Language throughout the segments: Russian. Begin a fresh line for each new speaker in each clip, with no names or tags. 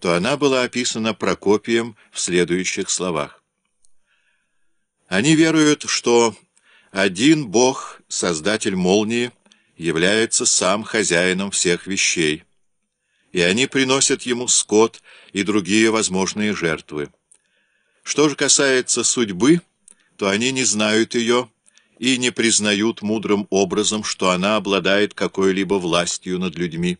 то она была описана Прокопием в следующих словах. Они веруют, что один Бог, Создатель молнии, является сам хозяином всех вещей, и они приносят ему скот и другие возможные жертвы. Что же касается судьбы, то они не знают ее и не признают мудрым образом, что она обладает какой-либо властью над людьми.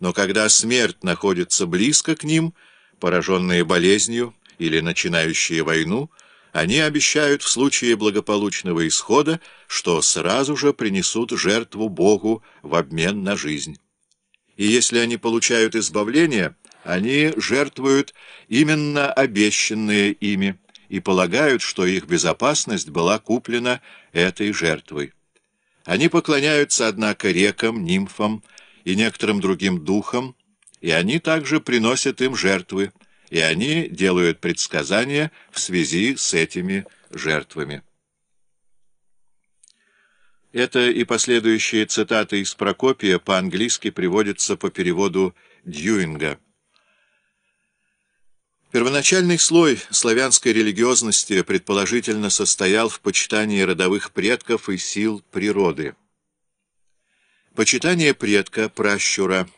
Но когда смерть находится близко к ним, пораженные болезнью или начинающие войну, они обещают в случае благополучного исхода, что сразу же принесут жертву Богу в обмен на жизнь. И если они получают избавление, они жертвуют именно обещанные ими и полагают, что их безопасность была куплена этой жертвой. Они поклоняются, однако, рекам, нимфам и некоторым другим духам, и они также приносят им жертвы, и они делают предсказания в связи с этими жертвами. Это и последующие цитаты из Прокопия по-английски приводятся по переводу Дьюинга. Первоначальный слой славянской религиозности предположительно состоял в почитании родовых предков и сил природы. Почитание предка, пращура,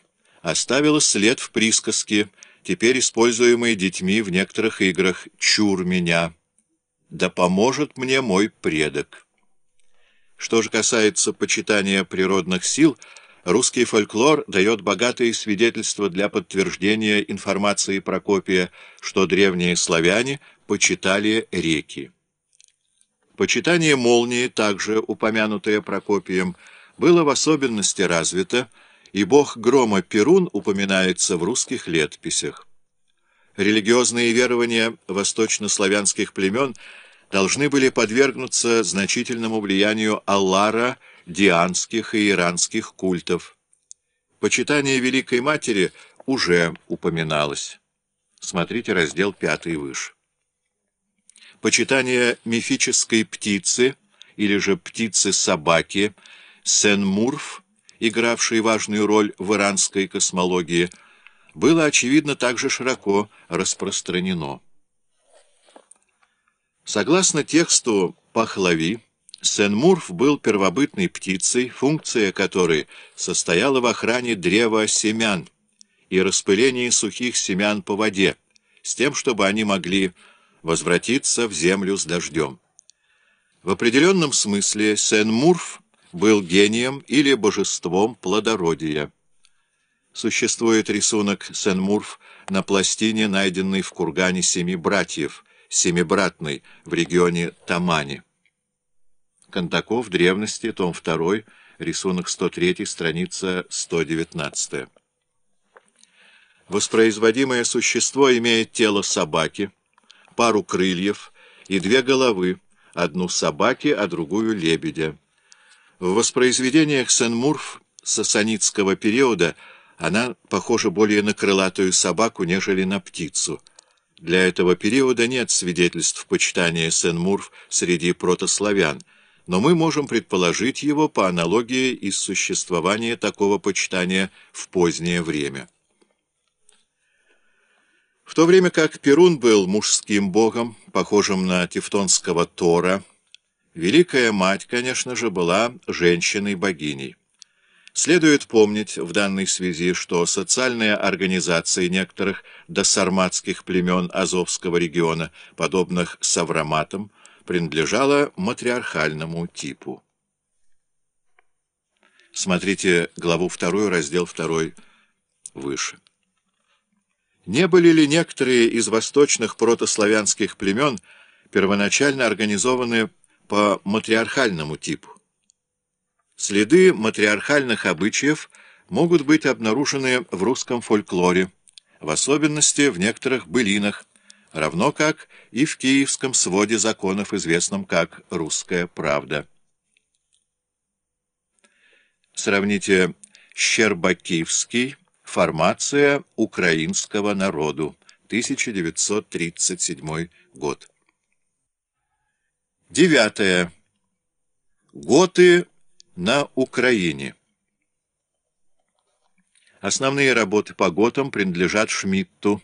оставило след в присказке, теперь используемой детьми в некоторых играх «Чур меня», «Да поможет мне мой предок». Что же касается почитания природных сил – Русский фольклор дает богатые свидетельства для подтверждения информации Прокопия, что древние славяне почитали реки. Почитание молнии, также упомянутое Прокопием, было в особенности развито, и бог грома Перун упоминается в русских летописях. Религиозные верования восточнославянских племен должны были подвергнуться значительному влиянию Аллара дианских и иранских культов. Почитание Великой Матери уже упоминалось. Смотрите раздел 5 выше. Почитание мифической птицы или же птицы-собаки Сен-Мурф, игравшей важную роль в иранской космологии, было, очевидно, также широко распространено. Согласно тексту Пахлави, Сен-Мурф был первобытной птицей, функция которой состояла в охране древа семян и распылении сухих семян по воде, с тем, чтобы они могли возвратиться в землю с дождем. В определенном смысле Сен-Мурф был гением или божеством плодородия. Существует рисунок Сен-Мурф на пластине, найденной в кургане Семи Братьев, Семибратной, в регионе Тамани. Кондаков, древности, том 2, рисунок 103, страница 119. Воспроизводимое существо имеет тело собаки, пару крыльев и две головы, одну собаки, а другую лебедя. В воспроизведениях Сен-Мурф сасанитского периода она похожа более на крылатую собаку, нежели на птицу. Для этого периода нет свидетельств почитания Сен-Мурф среди протославян, но мы можем предположить его по аналогии из существования такого почитания в позднее время. В то время как Перун был мужским богом, похожим на тевтонского Тора, Великая Мать, конечно же, была женщиной-богиней. Следует помнить в данной связи, что социальные организации некоторых досарматских племен Азовского региона, подобных Савраматам, принадлежала матриархальному типу. Смотрите главу 2, раздел 2 выше. Не были ли некоторые из восточных протославянских племен первоначально организованы по матриархальному типу? Следы матриархальных обычаев могут быть обнаружены в русском фольклоре, в особенности в некоторых былинах, равно как и в киевском своде законов, известном как «Русская правда». Сравните Щербакивский «Формация украинского народу», 1937 год. Девятое. Готы на Украине. Основные работы по готам принадлежат Шмидту,